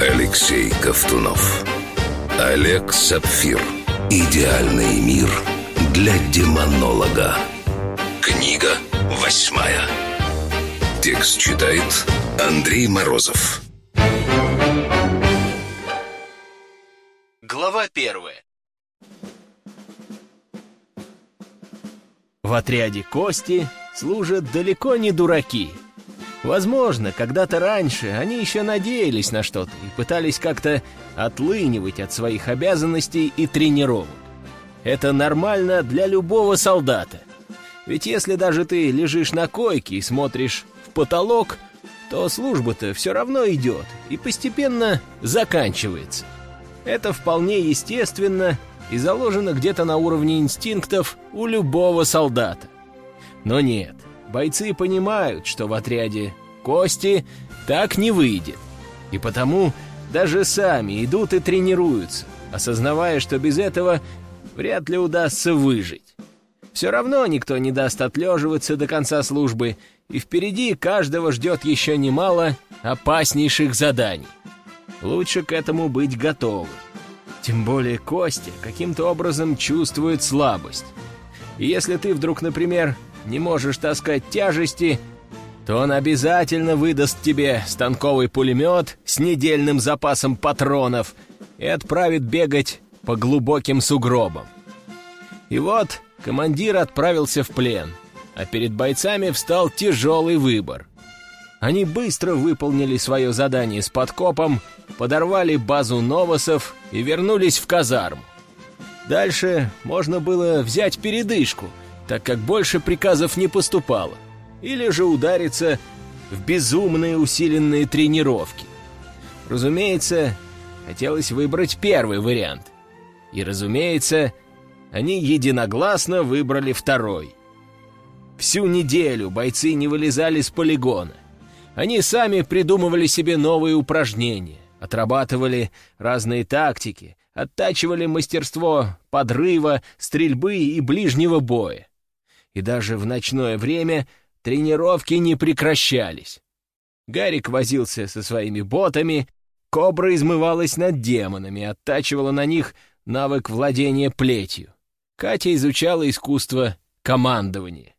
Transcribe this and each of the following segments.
Алексей Ковтунов. Олег Сапфир. Идеальный мир для демонолога. Книга восьмая. Текст читает Андрей Морозов. Глава первая. В отряде Кости служат далеко не дураки. Возможно, когда-то раньше они еще надеялись на что-то и пытались как-то отлынивать от своих обязанностей и тренировок. Это нормально для любого солдата. Ведь если даже ты лежишь на койке и смотришь в потолок, то служба-то все равно идет и постепенно заканчивается. Это вполне естественно и заложено где-то на уровне инстинктов у любого солдата. Но нет, бойцы понимают, что в отряде Кости так не выйдет. И потому даже сами идут и тренируются, осознавая, что без этого вряд ли удастся выжить. Все равно никто не даст отлеживаться до конца службы, и впереди каждого ждет еще немало опаснейших заданий. Лучше к этому быть готовым. Тем более Костя каким-то образом чувствует слабость. И если ты вдруг, например, не можешь таскать тяжести, то он обязательно выдаст тебе станковый пулемет с недельным запасом патронов и отправит бегать по глубоким сугробам. И вот командир отправился в плен, а перед бойцами встал тяжелый выбор. Они быстро выполнили свое задание с подкопом, подорвали базу новосов и вернулись в казарму. Дальше можно было взять передышку, так как больше приказов не поступало, или же удариться в безумные усиленные тренировки. Разумеется, хотелось выбрать первый вариант. И, разумеется, они единогласно выбрали второй. Всю неделю бойцы не вылезали с полигона. Они сами придумывали себе новые упражнения, отрабатывали разные тактики, оттачивали мастерство подрыва, стрельбы и ближнего боя. И даже в ночное время тренировки не прекращались. Гарик возился со своими ботами, Кобра измывалась над демонами, оттачивала на них навык владения плетью. Катя изучала искусство командования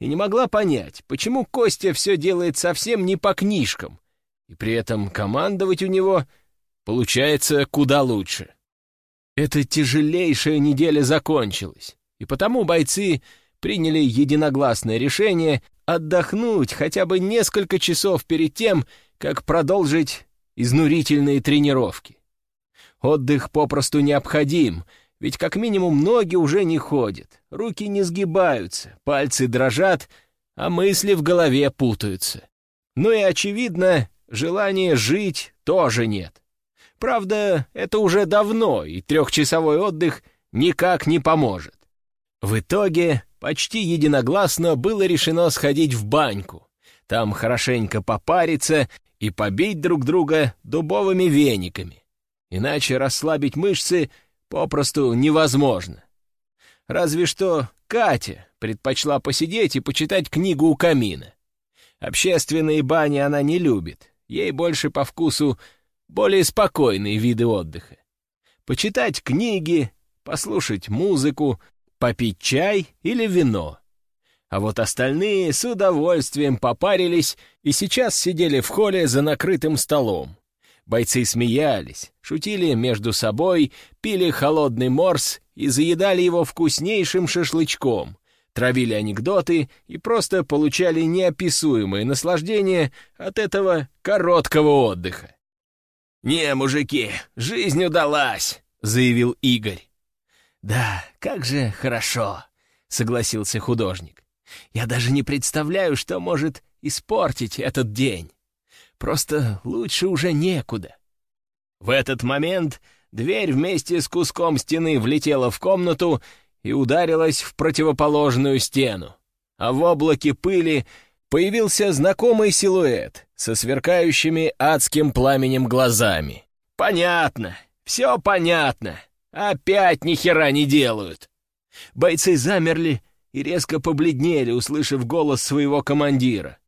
и не могла понять, почему Костя все делает совсем не по книжкам, и при этом командовать у него получается куда лучше. Эта тяжелейшая неделя закончилась, и потому бойцы приняли единогласное решение отдохнуть хотя бы несколько часов перед тем, как продолжить изнурительные тренировки. Отдых попросту необходим — ведь как минимум ноги уже не ходят, руки не сгибаются, пальцы дрожат, а мысли в голове путаются. Ну и, очевидно, желания жить тоже нет. Правда, это уже давно, и трехчасовой отдых никак не поможет. В итоге почти единогласно было решено сходить в баньку, там хорошенько попариться и побить друг друга дубовыми вениками. Иначе расслабить мышцы попросту невозможно. Разве что Катя предпочла посидеть и почитать книгу у камина. Общественные бани она не любит, ей больше по вкусу более спокойные виды отдыха. Почитать книги, послушать музыку, попить чай или вино. А вот остальные с удовольствием попарились и сейчас сидели в холле за накрытым столом. Бойцы смеялись, шутили между собой, пили холодный морс и заедали его вкуснейшим шашлычком, травили анекдоты и просто получали неописуемое наслаждение от этого короткого отдыха. «Не, мужики, жизнь удалась!» — заявил Игорь. «Да, как же хорошо!» — согласился художник. «Я даже не представляю, что может испортить этот день. Просто лучше уже некуда. В этот момент дверь вместе с куском стены влетела в комнату и ударилась в противоположную стену. А в облаке пыли появился знакомый силуэт со сверкающими адским пламенем глазами. «Понятно, все понятно. Опять ни хера не делают». Бойцы замерли и резко побледнели, услышав голос своего командира.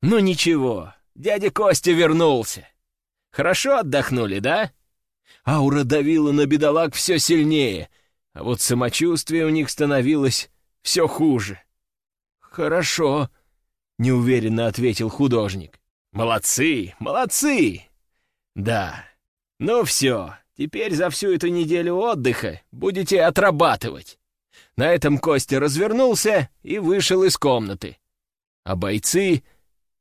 «Ну ничего, Дядя Костя вернулся. Хорошо отдохнули, да? Аура давила на бедолаг все сильнее, а вот самочувствие у них становилось все хуже. «Хорошо», — неуверенно ответил художник. «Молодцы, молодцы!» «Да. Ну все, теперь за всю эту неделю отдыха будете отрабатывать». На этом Костя развернулся и вышел из комнаты. А бойцы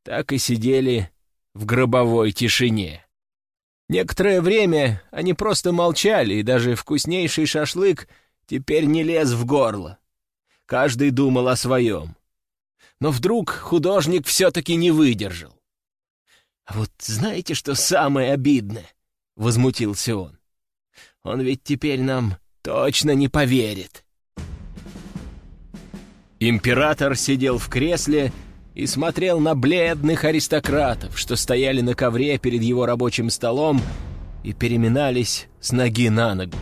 так и сидели в гробовой тишине. Некоторое время они просто молчали, и даже вкуснейший шашлык теперь не лез в горло. Каждый думал о своем. Но вдруг художник все-таки не выдержал. «А вот знаете, что самое обидное?» — возмутился он. «Он ведь теперь нам точно не поверит». Император сидел в кресле и смотрел на бледных аристократов, что стояли на ковре перед его рабочим столом и переминались с ноги на ногу.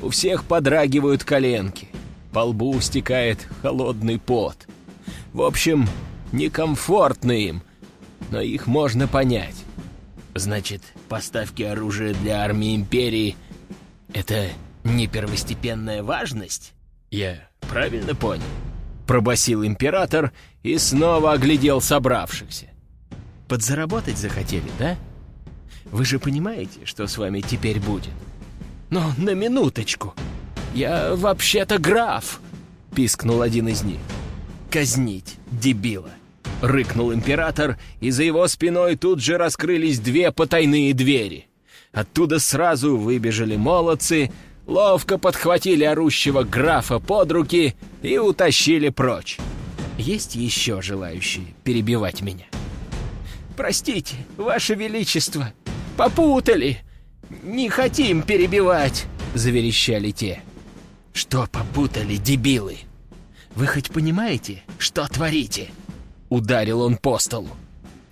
У всех подрагивают коленки, по лбу стекает холодный пот. В общем, некомфортно им, но их можно понять. Значит, поставки оружия для армии Империи — это не первостепенная важность? Я правильно понял? Пробасил Император и снова оглядел собравшихся. Подзаработать захотели, да? Вы же понимаете, что с вами теперь будет? Но на минуточку. Я вообще-то граф, пискнул один из них. Казнить, дебила. Рыкнул император, и за его спиной тут же раскрылись две потайные двери. Оттуда сразу выбежали молодцы, ловко подхватили орущего графа под руки и утащили прочь. Есть еще желающие перебивать меня? Простите, Ваше Величество, попутали. Не хотим перебивать, заверещали те. Что попутали, дебилы? Вы хоть понимаете, что творите? Ударил он по столу.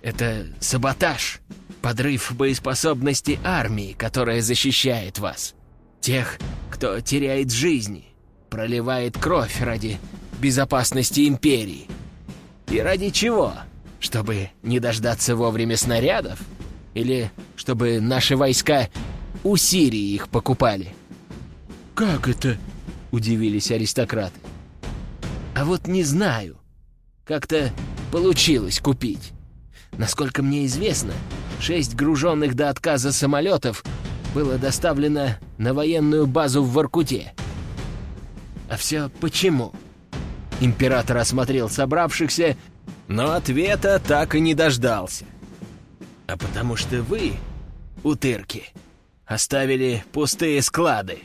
Это саботаж, подрыв боеспособности армии, которая защищает вас. Тех, кто теряет жизни, проливает кровь ради безопасности империи. И ради чего? Чтобы не дождаться вовремя снарядов? Или чтобы наши войска у Сирии их покупали? «Как это?» — удивились аристократы. «А вот не знаю. Как-то получилось купить. Насколько мне известно, шесть груженных до отказа самолетов было доставлено на военную базу в Воркуте. А все почему?» Император осмотрел собравшихся, но ответа так и не дождался. «А потому что вы, утырки, оставили пустые склады.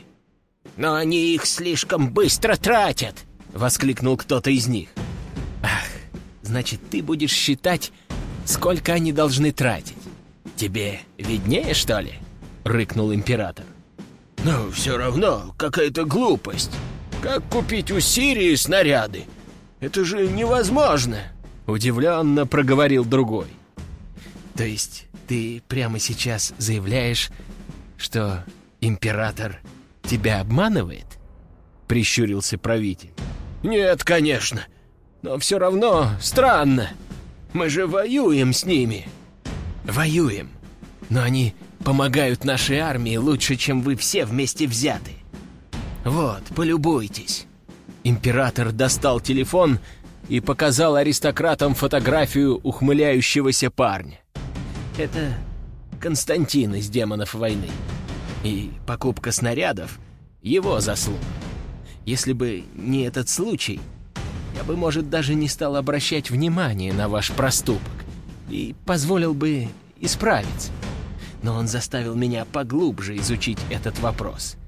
Но они их слишком быстро тратят!» — воскликнул кто-то из них. «Ах, значит, ты будешь считать, сколько они должны тратить. Тебе виднее, что ли?» — рыкнул император. «Но все равно какая-то глупость. Как купить у Сирии снаряды? Это же невозможно!» Удивленно проговорил другой. «То есть ты прямо сейчас заявляешь, что император тебя обманывает?» Прищурился правитель. «Нет, конечно. Но все равно странно. Мы же воюем с ними». «Воюем. Но они помогают нашей армии лучше, чем вы все вместе взяты. «Вот, полюбуйтесь». Император достал телефон и показал аристократам фотографию ухмыляющегося парня. Это Константин из «Демонов войны». И покупка снарядов — его заслуга. Если бы не этот случай, я бы, может, даже не стал обращать внимание на ваш проступок и позволил бы исправить. Но он заставил меня поглубже изучить этот вопрос —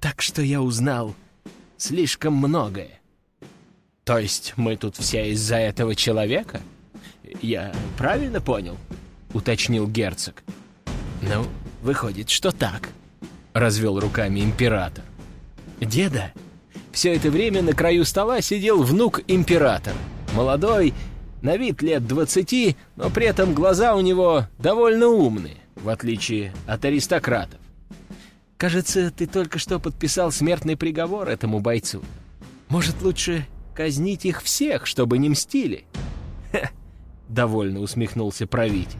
так что я узнал слишком многое. То есть мы тут все из-за этого человека? Я правильно понял? Уточнил герцог. Ну, выходит, что так. Развел руками император. Деда, все это время на краю стола сидел внук императора. Молодой, на вид лет двадцати, но при этом глаза у него довольно умные, в отличие от аристократов. Кажется, ты только что подписал смертный приговор этому бойцу. Может, лучше казнить их всех, чтобы не мстили?» Ха! — довольно усмехнулся правитель.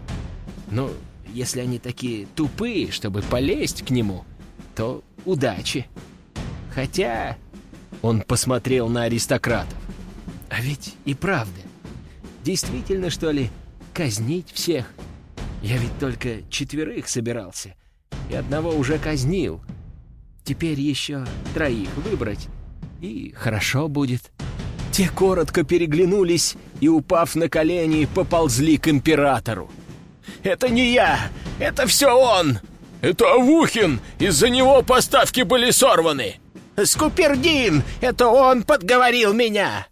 «Ну, если они такие тупые, чтобы полезть к нему, то удачи. Хотя он посмотрел на аристократов. А ведь и правда. Действительно, что ли, казнить всех? Я ведь только четверых собирался, и одного уже казнил. Теперь еще троих выбрать, и хорошо будет. Те коротко переглянулись и, упав на колени, поползли к императору. «Это не я! Это все он!» «Это Авухин! Из-за него поставки были сорваны!» «Скупердин! Это он подговорил меня!»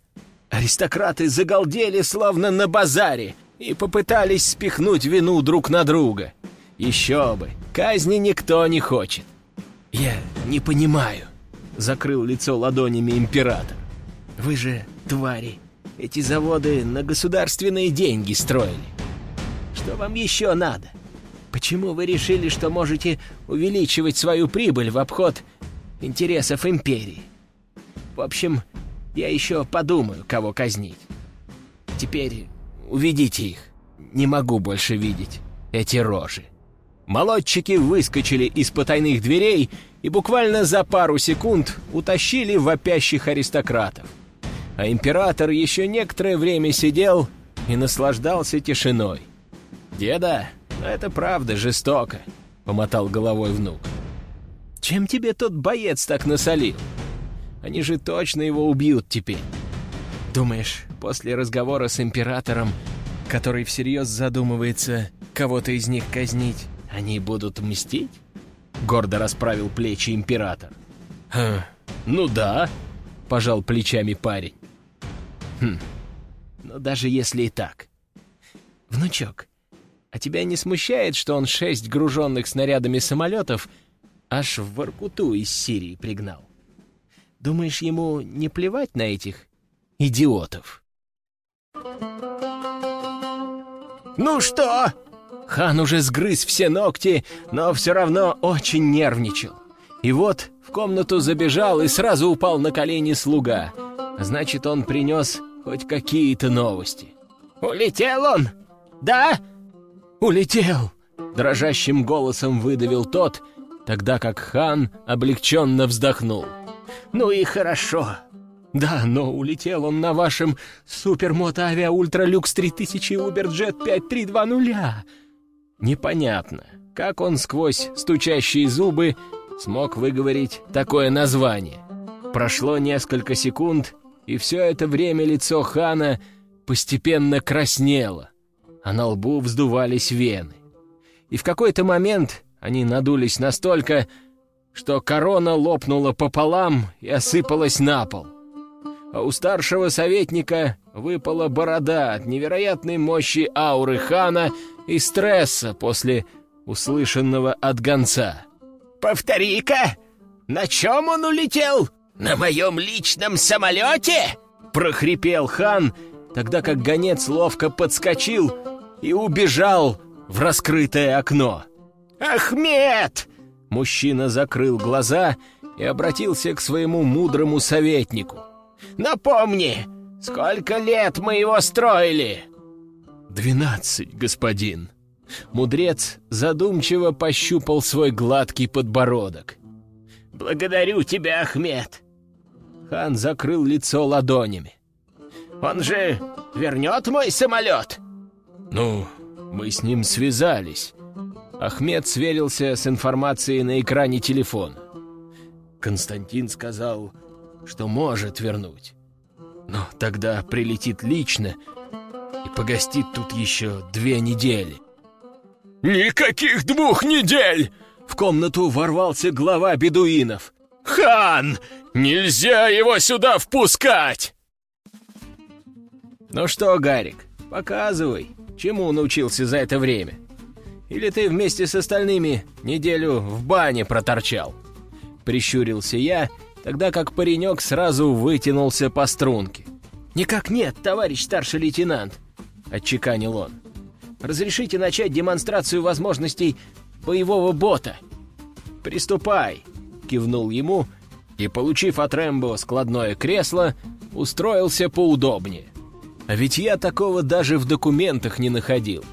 Аристократы загалдели, словно на базаре, и попытались спихнуть вину друг на друга. Еще бы, казни никто не хочет. «Я не понимаю», — закрыл лицо ладонями император. «Вы же твари. Эти заводы на государственные деньги строили. Что вам еще надо? Почему вы решили, что можете увеличивать свою прибыль в обход интересов империи? В общем, я еще подумаю, кого казнить. Теперь уведите их. Не могу больше видеть эти рожи. Молодчики выскочили из потайных дверей и буквально за пару секунд утащили вопящих аристократов. А император еще некоторое время сидел и наслаждался тишиной. «Деда, это правда жестоко», — помотал головой внук. «Чем тебе тот боец так насолил? Они же точно его убьют теперь. Думаешь, после разговора с императором, который всерьез задумывается кого-то из них казнить, они будут мстить?» Гордо расправил плечи император. «Хм, ну да», — пожал плечами парень. «Хм, но даже если и так. Внучок, а тебя не смущает, что он шесть груженных снарядами самолетов аж в Воркуту из Сирии пригнал? Думаешь, ему не плевать на этих идиотов? «Ну что?» Хан уже сгрыз все ногти, но все равно очень нервничал. И вот в комнату забежал и сразу упал на колени слуга. Значит, он принес хоть какие-то новости. «Улетел он? Да?» «Улетел!» — дрожащим голосом выдавил тот, тогда как хан облегченно вздохнул. «Ну и хорошо. Да, но улетел он на вашем супермото-авиа Ультралюкс 3000 Уберджет 5320. Непонятно, как он сквозь стучащие зубы смог выговорить такое название. Прошло несколько секунд, и все это время лицо хана постепенно краснело, а на лбу вздувались вены. И в какой-то момент они надулись настолько, что корона лопнула пополам и осыпалась на пол. А у старшего советника выпала борода от невероятной мощи ауры хана и стресса после услышанного от гонца. «Повтори-ка! На чем он улетел? На моем личном самолете?» — прохрипел хан, тогда как гонец ловко подскочил и убежал в раскрытое окно. «Ахмед!» Мужчина закрыл глаза и обратился к своему мудрому советнику. «Напомни, сколько лет мы его строили?» «Двенадцать, господин». Мудрец задумчиво пощупал свой гладкий подбородок. «Благодарю тебя, Ахмед!» Хан закрыл лицо ладонями. «Он же вернет мой самолет?» «Ну, мы с ним связались. Ахмед сверился с информацией на экране телефона. Константин сказал, что может вернуть. Но тогда прилетит лично и погостит тут еще две недели. «Никаких двух недель!» В комнату ворвался глава бедуинов. «Хан! Нельзя его сюда впускать!» «Ну что, Гарик, показывай, чему научился за это время?» Или ты вместе с остальными неделю в бане проторчал?» Прищурился я, тогда как паренек сразу вытянулся по струнке. «Никак нет, товарищ старший лейтенант!» — отчеканил он. «Разрешите начать демонстрацию возможностей боевого бота?» «Приступай!» — кивнул ему и, получив от Рэмбо складное кресло, устроился поудобнее. А ведь я такого даже в документах не находил.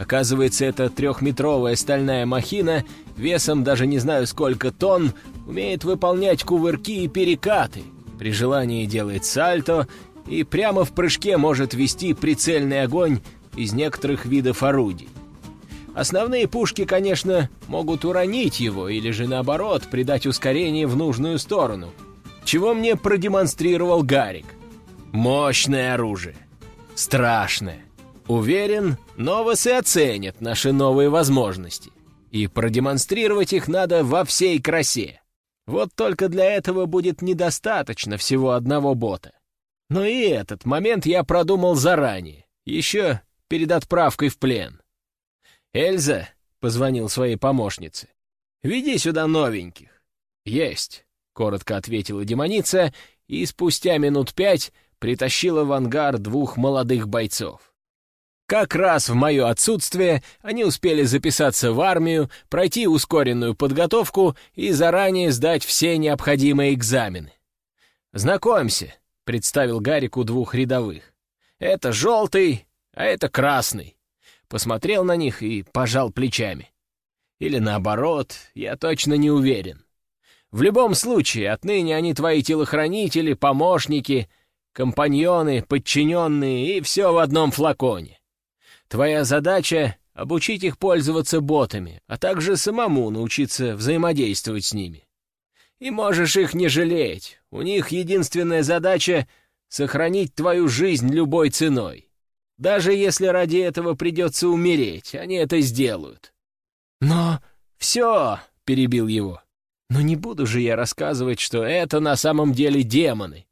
Оказывается, эта трехметровая стальная махина, весом даже не знаю сколько тонн, умеет выполнять кувырки и перекаты. При желании делает сальто и прямо в прыжке может вести прицельный огонь из некоторых видов орудий. Основные пушки, конечно, могут уронить его или же наоборот придать ускорение в нужную сторону, чего мне продемонстрировал Гарик. Мощное оружие. Страшное. Уверен, новосы оценят наши новые возможности. И продемонстрировать их надо во всей красе. Вот только для этого будет недостаточно всего одного бота. Но и этот момент я продумал заранее, еще перед отправкой в плен. «Эльза», — позвонил своей помощнице, — «веди сюда новеньких». «Есть», — коротко ответила демоница, и спустя минут пять притащила в ангар двух молодых бойцов. Как раз в мое отсутствие они успели записаться в армию, пройти ускоренную подготовку и заранее сдать все необходимые экзамены. «Знакомься», — представил Гарику двух рядовых. «Это желтый, а это красный». Посмотрел на них и пожал плечами. Или наоборот, я точно не уверен. В любом случае, отныне они твои телохранители, помощники, компаньоны, подчиненные и все в одном флаконе. Твоя задача — обучить их пользоваться ботами, а также самому научиться взаимодействовать с ними. И можешь их не жалеть. У них единственная задача — сохранить твою жизнь любой ценой. Даже если ради этого придется умереть, они это сделают. Но все, — перебил его. Но не буду же я рассказывать, что это на самом деле демоны.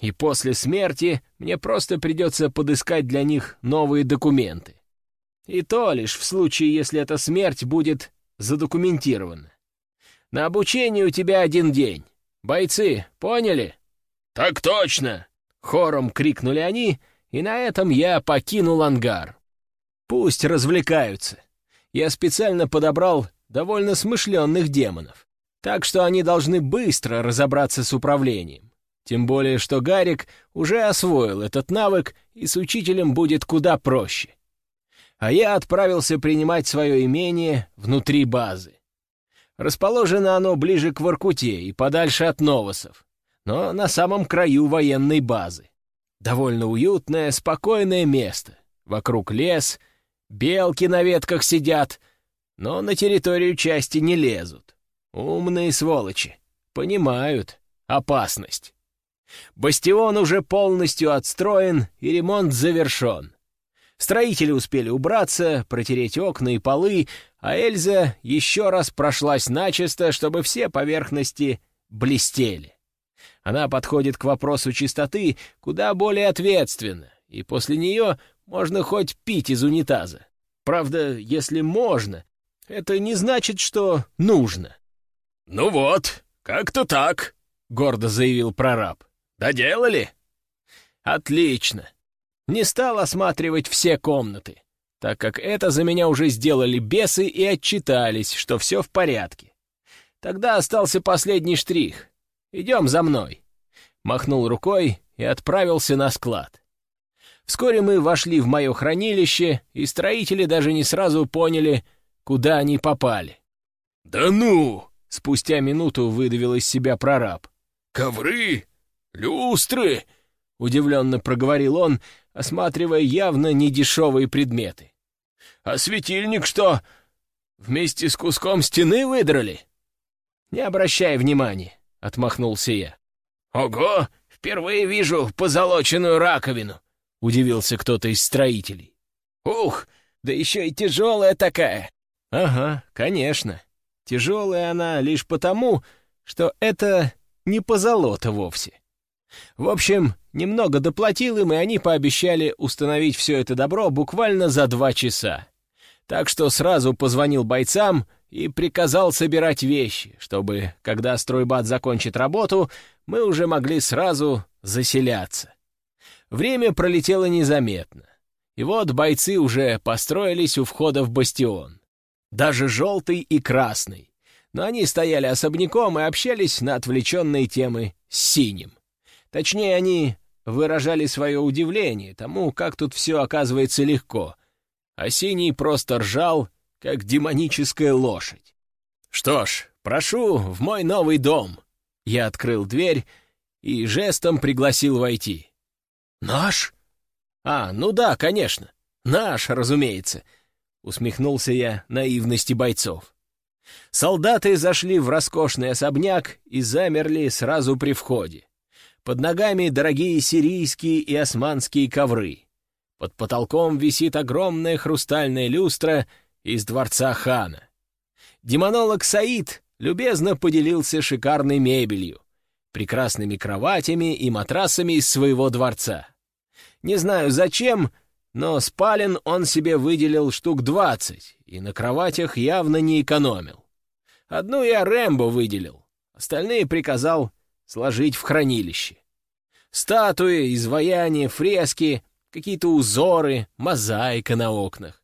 И после смерти мне просто придется подыскать для них новые документы. И то лишь в случае, если эта смерть будет задокументирована. На обучение у тебя один день. Бойцы, поняли? Так точно! Хором крикнули они, и на этом я покинул ангар. Пусть развлекаются. Я специально подобрал довольно смышленных демонов, так что они должны быстро разобраться с управлением. Тем более, что Гарик уже освоил этот навык, и с учителем будет куда проще а я отправился принимать свое имение внутри базы. Расположено оно ближе к Воркуте и подальше от Новосов, но на самом краю военной базы. Довольно уютное, спокойное место. Вокруг лес, белки на ветках сидят, но на территорию части не лезут. Умные сволочи, понимают опасность. Бастион уже полностью отстроен и ремонт завершен. Строители успели убраться, протереть окна и полы, а Эльза еще раз прошлась начисто, чтобы все поверхности блестели. Она подходит к вопросу чистоты куда более ответственно, и после нее можно хоть пить из унитаза. Правда, если можно, это не значит, что нужно. «Ну вот, как-то так», — гордо заявил прораб. «Доделали?» «Отлично не стал осматривать все комнаты, так как это за меня уже сделали бесы и отчитались, что все в порядке. Тогда остался последний штрих. «Идем за мной», — махнул рукой и отправился на склад. Вскоре мы вошли в мое хранилище, и строители даже не сразу поняли, куда они попали. «Да ну!» — спустя минуту выдавил из себя прораб. «Ковры? Люстры?» — удивленно проговорил он, осматривая явно недешевые предметы. «А светильник что, вместе с куском стены выдрали?» «Не обращай внимания», — отмахнулся я. «Ого, впервые вижу позолоченную раковину», — удивился кто-то из строителей. «Ух, да еще и тяжелая такая». «Ага, конечно. Тяжелая она лишь потому, что это не позолота вовсе. В общем, немного доплатил им, и они пообещали установить все это добро буквально за два часа. Так что сразу позвонил бойцам и приказал собирать вещи, чтобы, когда стройбат закончит работу, мы уже могли сразу заселяться. Время пролетело незаметно. И вот бойцы уже построились у входа в бастион. Даже желтый и красный. Но они стояли особняком и общались на отвлеченные темы с синим. Точнее, они выражали свое удивление тому, как тут все оказывается легко. а Синий просто ржал, как демоническая лошадь. «Что ж, прошу в мой новый дом!» Я открыл дверь и жестом пригласил войти. «Наш?» «А, ну да, конечно. Наш, разумеется», — усмехнулся я наивности бойцов. Солдаты зашли в роскошный особняк и замерли сразу при входе. Под ногами дорогие сирийские и османские ковры. Под потолком висит огромная хрустальная люстра из дворца хана. Демонолог Саид любезно поделился шикарной мебелью, прекрасными кроватями и матрасами из своего дворца. Не знаю зачем, но спален он себе выделил штук двадцать и на кроватях явно не экономил. Одну я Рэмбо выделил, остальные приказал сложить в хранилище. Статуи, изваяния, фрески, какие-то узоры, мозаика на окнах.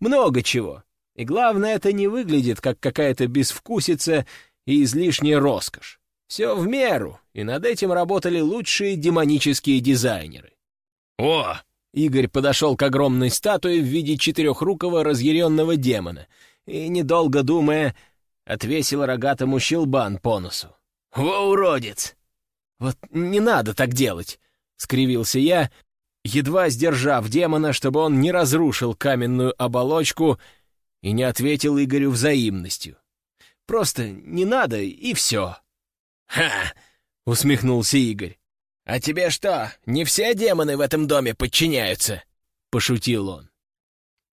Много чего. И главное, это не выглядит как какая-то безвкусица и излишняя роскошь. Все в меру, и над этим работали лучшие демонические дизайнеры. «О!» — Игорь подошел к огромной статуе в виде четырехрукого разъяренного демона и, недолго думая, отвесил рогатому щелбан по носу. «Во, уродец!» «Вот не надо так делать!» — скривился я, едва сдержав демона, чтобы он не разрушил каменную оболочку и не ответил Игорю взаимностью. «Просто не надо, и все». «Ха!» — усмехнулся Игорь. «А тебе что, не все демоны в этом доме подчиняются?» — пошутил он.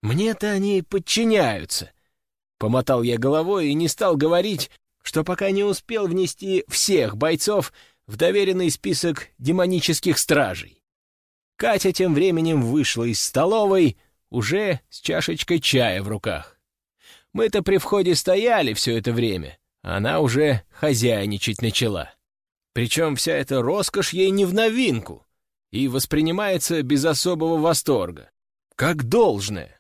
«Мне-то они подчиняются», — помотал я головой и не стал говорить, что пока не успел внести всех бойцов в доверенный список демонических стражей. Катя тем временем вышла из столовой, уже с чашечкой чая в руках. Мы-то при входе стояли все это время, а она уже хозяйничать начала. Причем вся эта роскошь ей не в новинку и воспринимается без особого восторга, как должное.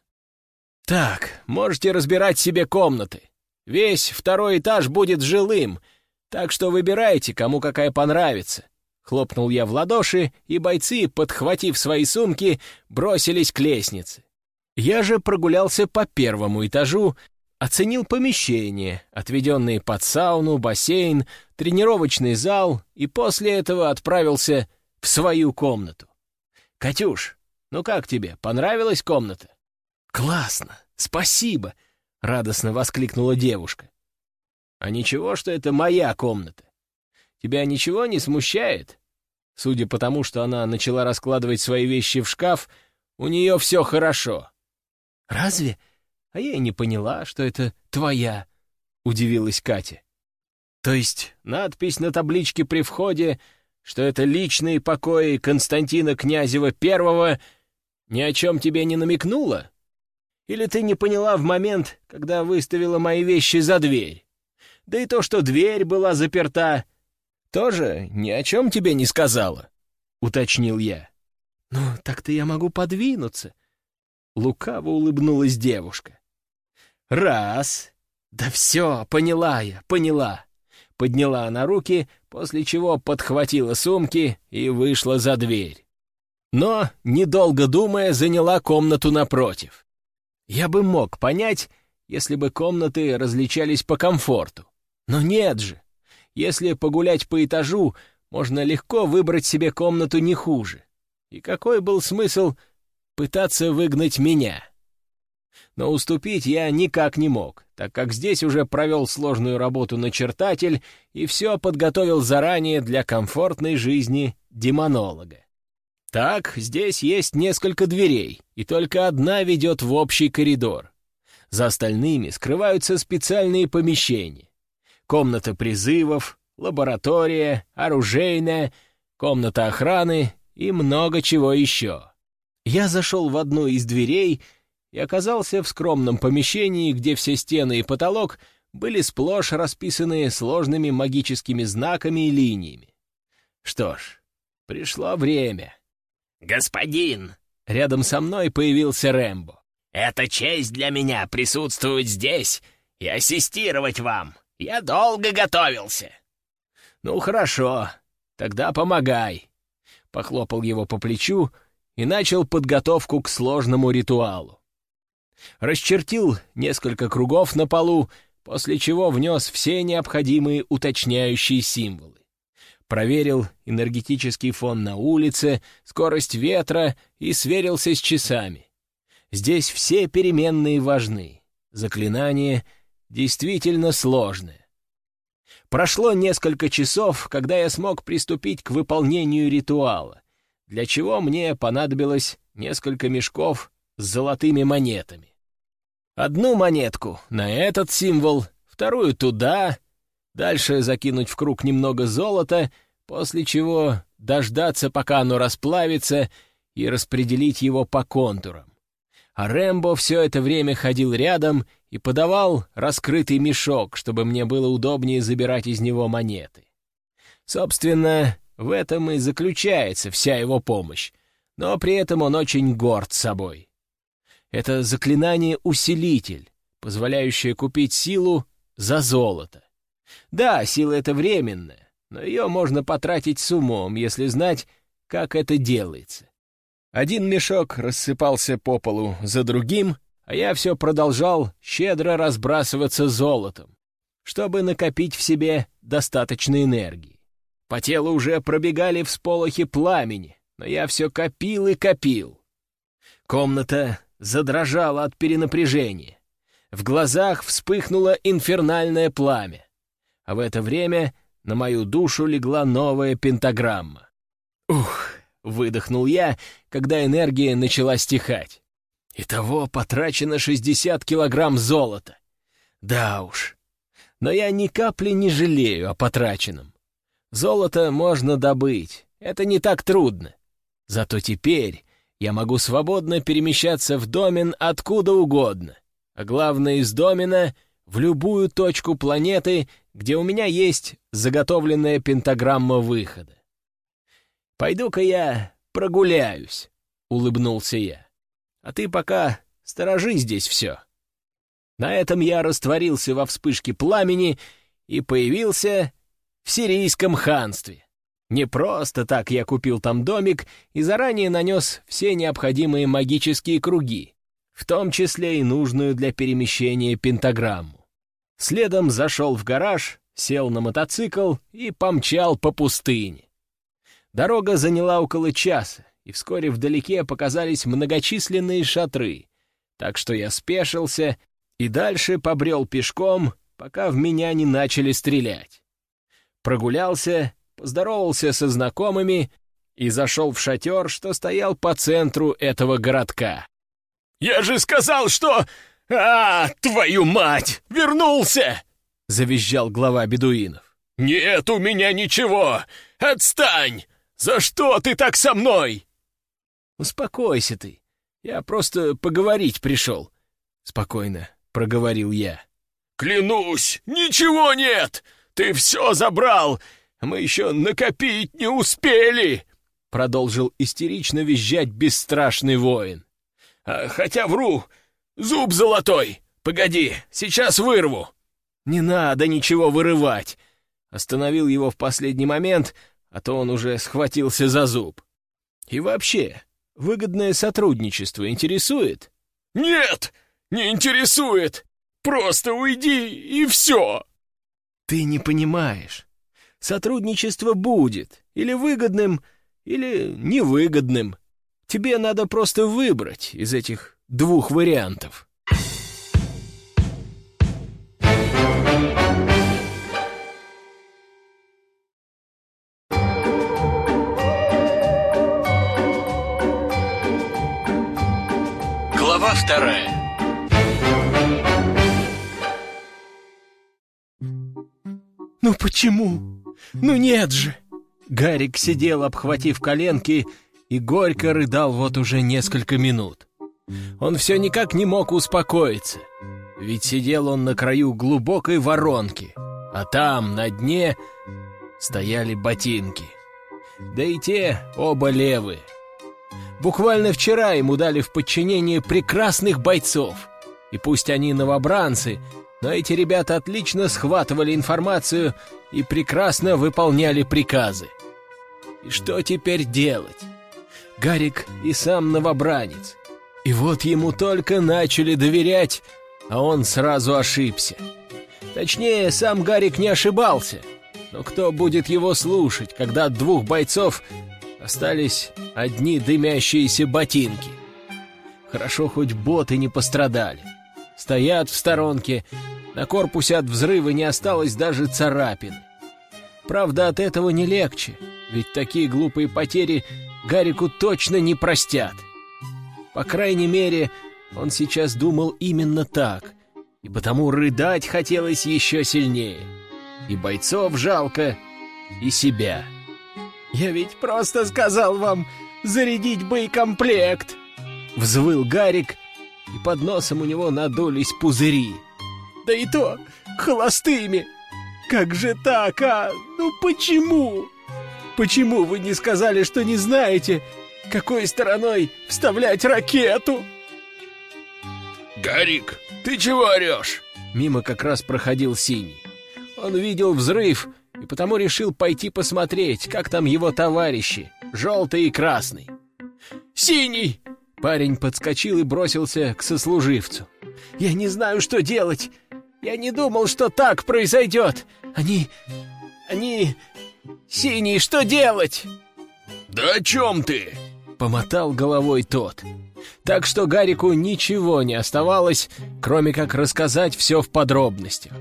Так, можете разбирать себе комнаты. Весь второй этаж будет жилым, так что выбирайте, кому какая понравится. Хлопнул я в ладоши, и бойцы, подхватив свои сумки, бросились к лестнице. Я же прогулялся по первому этажу, оценил помещение, отведенные под сауну, бассейн, тренировочный зал, и после этого отправился в свою комнату. «Катюш, ну как тебе, понравилась комната?» «Классно, спасибо!» — радостно воскликнула девушка. «А ничего, что это моя комната? Тебя ничего не смущает?» Судя по тому, что она начала раскладывать свои вещи в шкаф, у нее все хорошо. «Разве? А я и не поняла, что это твоя», — удивилась Катя. «То есть надпись на табличке при входе, что это личные покои Константина Князева Первого, ни о чем тебе не намекнула? Или ты не поняла в момент, когда выставила мои вещи за дверь? Да и то, что дверь была заперта, тоже ни о чем тебе не сказала?» — уточнил я. «Ну, так-то я могу подвинуться». Лукаво улыбнулась девушка. «Раз. Да все, поняла я, поняла». Подняла она руки, после чего подхватила сумки и вышла за дверь. Но, недолго думая, заняла комнату напротив. Я бы мог понять, если бы комнаты различались по комфорту. Но нет же. Если погулять по этажу, можно легко выбрать себе комнату не хуже. И какой был смысл пытаться выгнать меня? Но уступить я никак не мог, так как здесь уже провел сложную работу начертатель и все подготовил заранее для комфортной жизни демонолога. Так, здесь есть несколько дверей, и только одна ведет в общий коридор. За остальными скрываются специальные помещения комната призывов, лаборатория, оружейная, комната охраны и много чего еще. Я зашел в одну из дверей и оказался в скромном помещении, где все стены и потолок были сплошь расписаны сложными магическими знаками и линиями. Что ж, пришло время. «Господин!» — рядом со мной появился Рэмбо. «Это честь для меня присутствовать здесь и ассистировать вам. Я долго готовился». «Ну, хорошо, тогда помогай», — похлопал его по плечу и начал подготовку к сложному ритуалу. Расчертил несколько кругов на полу, после чего внес все необходимые уточняющие символы. Проверил энергетический фон на улице, скорость ветра и сверился с часами. Здесь все переменные важны. Заклинание действительно сложное. Прошло несколько часов, когда я смог приступить к выполнению ритуала, для чего мне понадобилось несколько мешков с золотыми монетами. Одну монетку на этот символ, вторую туда, дальше закинуть в круг немного золота, после чего дождаться, пока оно расплавится, и распределить его по контурам. А Рэмбо все это время ходил рядом и подавал раскрытый мешок, чтобы мне было удобнее забирать из него монеты. Собственно, в этом и заключается вся его помощь, но при этом он очень горд собой. Это заклинание-усилитель, позволяющее купить силу за золото. Да, сила — это временная, но ее можно потратить с умом, если знать, как это делается. Один мешок рассыпался по полу за другим, а я все продолжал щедро разбрасываться золотом, чтобы накопить в себе достаточно энергии. По телу уже пробегали всполохи пламени, но я все копил и копил. Комната задрожала от перенапряжения. В глазах вспыхнуло инфернальное пламя. А в это время на мою душу легла новая пентаграмма. «Ух!» — выдохнул я, когда энергия начала стихать. Итого потрачено 60 килограмм золота. Да уж. Но я ни капли не жалею о потраченном. Золото можно добыть, это не так трудно. Зато теперь я могу свободно перемещаться в домен откуда угодно, а главное из домена в любую точку планеты, где у меня есть заготовленная пентаграмма выхода. «Пойду-ка я прогуляюсь», — улыбнулся я. «А ты пока сторожи здесь все». На этом я растворился во вспышке пламени и появился в сирийском ханстве. Не просто так я купил там домик и заранее нанес все необходимые магические круги, в том числе и нужную для перемещения пентаграмму. Следом зашел в гараж, сел на мотоцикл и помчал по пустыне. Дорога заняла около часа, и вскоре вдалеке показались многочисленные шатры, так что я спешился и дальше побрел пешком, пока в меня не начали стрелять. Прогулялся поздоровался со знакомыми и зашел в шатер, что стоял по центру этого городка. «Я же сказал, что... А, твою мать! Вернулся!» — завизжал глава бедуинов. «Нет у меня ничего! Отстань! За что ты так со мной?» «Успокойся ты. Я просто поговорить пришел», — спокойно проговорил я. «Клянусь, ничего нет! Ты все забрал! Мы еще накопить не успели!» Продолжил истерично визжать бесстрашный воин. А, «Хотя вру! Зуб золотой! Погоди, сейчас вырву!» «Не надо ничего вырывать!» Остановил его в последний момент, а то он уже схватился за зуб. «И вообще, выгодное сотрудничество интересует?» «Нет, не интересует! Просто уйди, и все!» «Ты не понимаешь сотрудничество будет, или выгодным, или невыгодным. Тебе надо просто выбрать из этих двух вариантов. Глава вторая «Ну почему?» «Ну нет же!» Гарик сидел, обхватив коленки, и горько рыдал вот уже несколько минут. Он все никак не мог успокоиться, ведь сидел он на краю глубокой воронки, а там, на дне, стояли ботинки. Да и те оба левые. Буквально вчера ему дали в подчинение прекрасных бойцов, и пусть они новобранцы, но эти ребята отлично схватывали информацию и прекрасно выполняли приказы. И что теперь делать? Гарик и сам новобранец. И вот ему только начали доверять, а он сразу ошибся. Точнее, сам Гарик не ошибался. Но кто будет его слушать, когда от двух бойцов остались одни дымящиеся ботинки? Хорошо, хоть боты не пострадали. Стоят в сторонке, на корпусе от взрыва не осталось даже царапин. Правда, от этого не легче, ведь такие глупые потери Гарику точно не простят. По крайней мере, он сейчас думал именно так — и потому рыдать хотелось еще сильнее. И бойцов жалко, и себя. «Я ведь просто сказал вам зарядить боекомплект!» Взвыл Гарик, и под носом у него надулись пузыри. «Да и то холостыми! Как же так, а? Ну почему? Почему вы не сказали, что не знаете, какой стороной вставлять ракету?» «Гарик, ты чего орешь?» Мимо как раз проходил Синий. Он видел взрыв и потому решил пойти посмотреть, как там его товарищи, желтый и красный. «Синий!» Парень подскочил и бросился к сослуживцу. «Я не знаю, что делать. Я не думал, что так произойдет. Они... они... Синий, что делать?» «Да о чем ты?» — помотал головой тот. Так что Гарику ничего не оставалось, кроме как рассказать все в подробностях.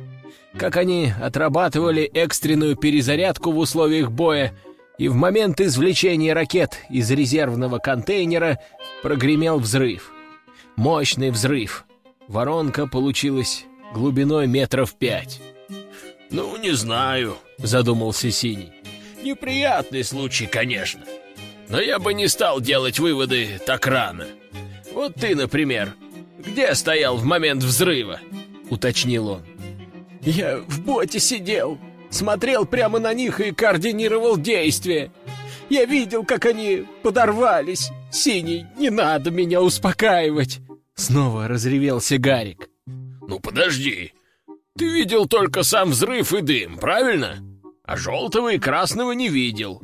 Как они отрабатывали экстренную перезарядку в условиях боя, и в момент извлечения ракет из резервного контейнера прогремел взрыв. Мощный взрыв. Воронка получилась глубиной метров пять. «Ну, не знаю», — задумался Синий. «Неприятный случай, конечно. Но я бы не стал делать выводы так рано. Вот ты, например, где стоял в момент взрыва?» — уточнил он. «Я в боте сидел, смотрел прямо на них и координировал действия. Я видел, как они подорвались. Синий, не надо меня успокаивать!» Снова разревелся Гарик. «Ну подожди, ты видел только сам взрыв и дым, правильно? А желтого и красного не видел.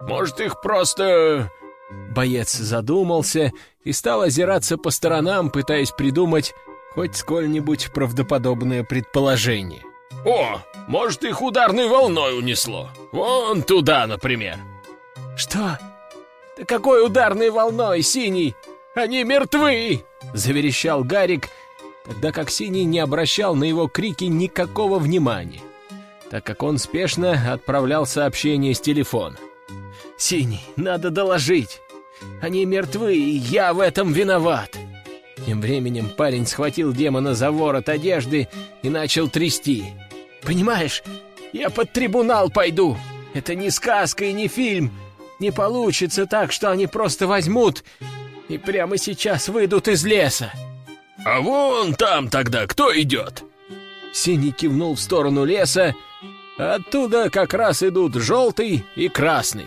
Может, их просто...» Боец задумался и стал озираться по сторонам, пытаясь придумать хоть сколь-нибудь правдоподобное предположение. «О, может, их ударной волной унесло. Вон туда, например». «Что? Да какой ударной волной, Синий? Они мертвы!» — заверещал Гарик, тогда как Синий не обращал на его крики никакого внимания, так как он спешно отправлял сообщение с телефона. «Синий, надо доложить. Они мертвы, и я в этом виноват». Тем временем парень схватил демона за ворот одежды и начал трясти. «Понимаешь, я под трибунал пойду. Это не сказка и не фильм. Не получится так, что они просто возьмут и прямо сейчас выйдут из леса». «А вон там тогда кто идет?» Синий кивнул в сторону леса. Оттуда как раз идут желтый и красный.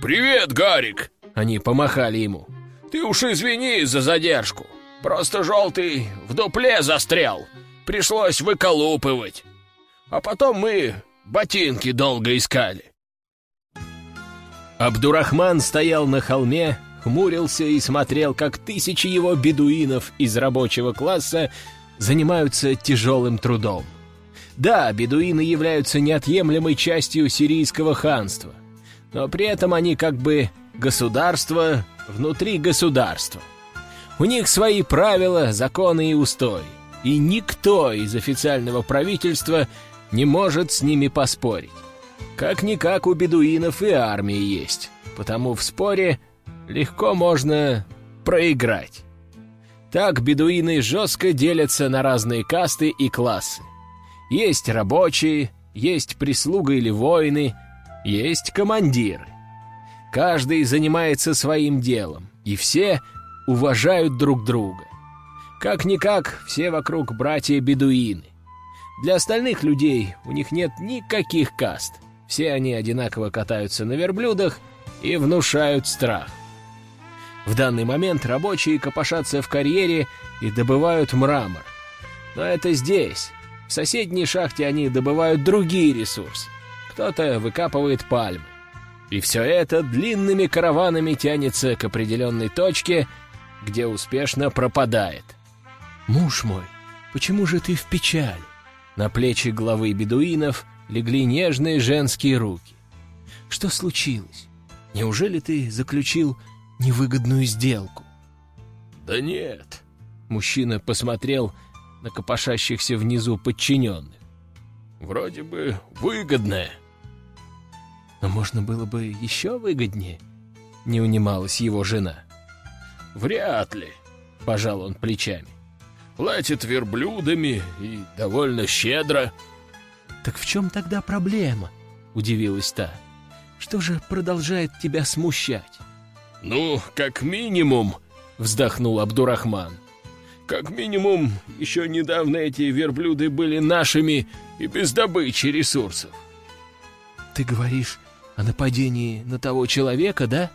«Привет, Гарик!» Они помахали ему. «Ты уж извини за задержку. Просто желтый в дупле застрял. Пришлось выколупывать. А потом мы ботинки долго искали». Абдурахман стоял на холме, хмурился и смотрел, как тысячи его бедуинов из рабочего класса занимаются тяжелым трудом. Да, бедуины являются неотъемлемой частью сирийского ханства но при этом они как бы государство внутри государства. У них свои правила, законы и устои, и никто из официального правительства не может с ними поспорить. Как-никак у бедуинов и армии есть, потому в споре легко можно проиграть. Так бедуины жестко делятся на разные касты и классы. Есть рабочие, есть прислуга или воины, есть командиры. Каждый занимается своим делом, и все уважают друг друга. Как-никак, все вокруг братья-бедуины. Для остальных людей у них нет никаких каст. Все они одинаково катаются на верблюдах и внушают страх. В данный момент рабочие копошатся в карьере и добывают мрамор. Но это здесь. В соседней шахте они добывают другие ресурсы кто-то выкапывает пальмы. И все это длинными караванами тянется к определенной точке, где успешно пропадает. «Муж мой, почему же ты в печали?» На плечи главы бедуинов легли нежные женские руки. «Что случилось? Неужели ты заключил невыгодную сделку?» «Да нет», — мужчина посмотрел на копошащихся внизу подчиненных. «Вроде бы выгодная». «Но можно было бы еще выгоднее», — не унималась его жена. «Вряд ли», — пожал он плечами. «Платит верблюдами и довольно щедро». «Так в чем тогда проблема?» — удивилась та. «Что же продолжает тебя смущать?» «Ну, как минимум», — вздохнул Абдурахман. «Как минимум, еще недавно эти верблюды были нашими и без добычи ресурсов». «Ты говоришь о нападении на того человека, да?»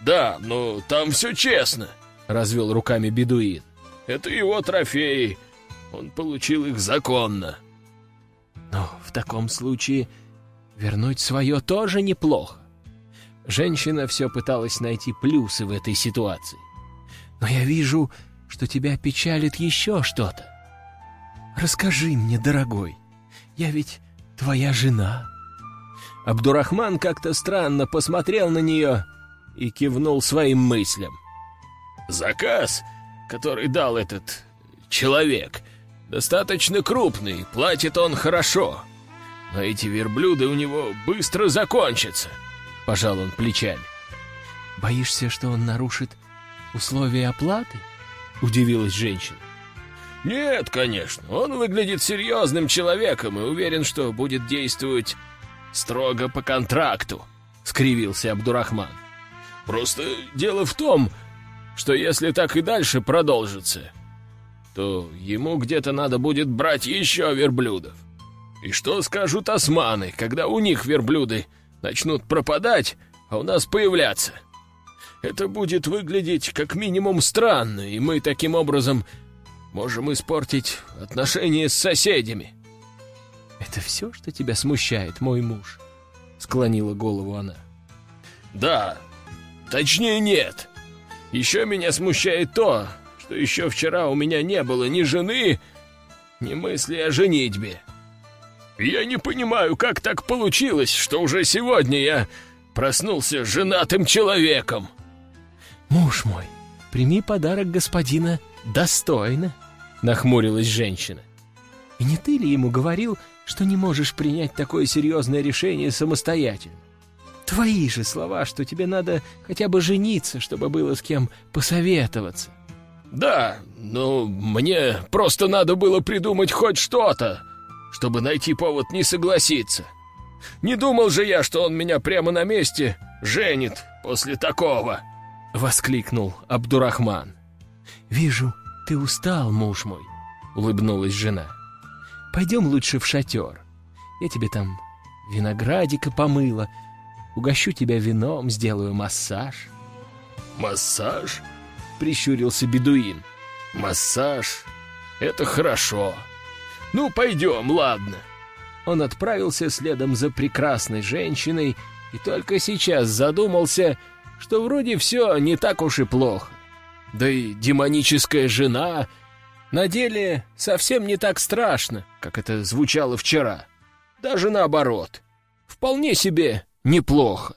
«Да, но там все честно», — развел руками бедуин. «Это его трофеи. Он получил их законно». «Но в таком случае вернуть свое тоже неплохо. Женщина все пыталась найти плюсы в этой ситуации. Но я вижу, что тебя печалит еще что-то. Расскажи мне, дорогой, я ведь твоя жена». Абдурахман как-то странно посмотрел на нее и кивнул своим мыслям. «Заказ, который дал этот человек, достаточно крупный, платит он хорошо. Но эти верблюды у него быстро закончатся», — пожал он плечами. «Боишься, что он нарушит условия оплаты?» — удивилась женщина. «Нет, конечно. Он выглядит серьезным человеком и уверен, что будет действовать строго по контракту», — скривился Абдурахман. «Просто дело в том, что если так и дальше продолжится, то ему где-то надо будет брать еще верблюдов. И что скажут османы, когда у них верблюды начнут пропадать, а у нас появляться? Это будет выглядеть как минимум странно, и мы таким образом можем испортить отношения с соседями». «Это все, что тебя смущает, мой муж?» — склонила голову она. «Да, точнее нет. Еще меня смущает то, что еще вчера у меня не было ни жены, ни мысли о женитьбе. Я не понимаю, как так получилось, что уже сегодня я проснулся женатым человеком». «Муж мой, прими подарок господина достойно», — нахмурилась женщина. «И не ты ли ему говорил, что не можешь принять такое серьезное решение самостоятельно. Твои же слова, что тебе надо хотя бы жениться, чтобы было с кем посоветоваться. Да, но мне просто надо было придумать хоть что-то, чтобы найти повод не согласиться. Не думал же я, что он меня прямо на месте женит после такого!» — воскликнул Абдурахман. «Вижу, ты устал, муж мой», — улыбнулась жена. Пойдем лучше в шатер. Я тебе там виноградика помыла, угощу тебя вином, сделаю массаж». «Массаж?» — прищурился бедуин. «Массаж? Это хорошо. Ну, пойдем, ладно». Он отправился следом за прекрасной женщиной и только сейчас задумался, что вроде все не так уж и плохо. Да и демоническая жена на деле совсем не так страшно, как это звучало вчера. Даже наоборот. Вполне себе неплохо.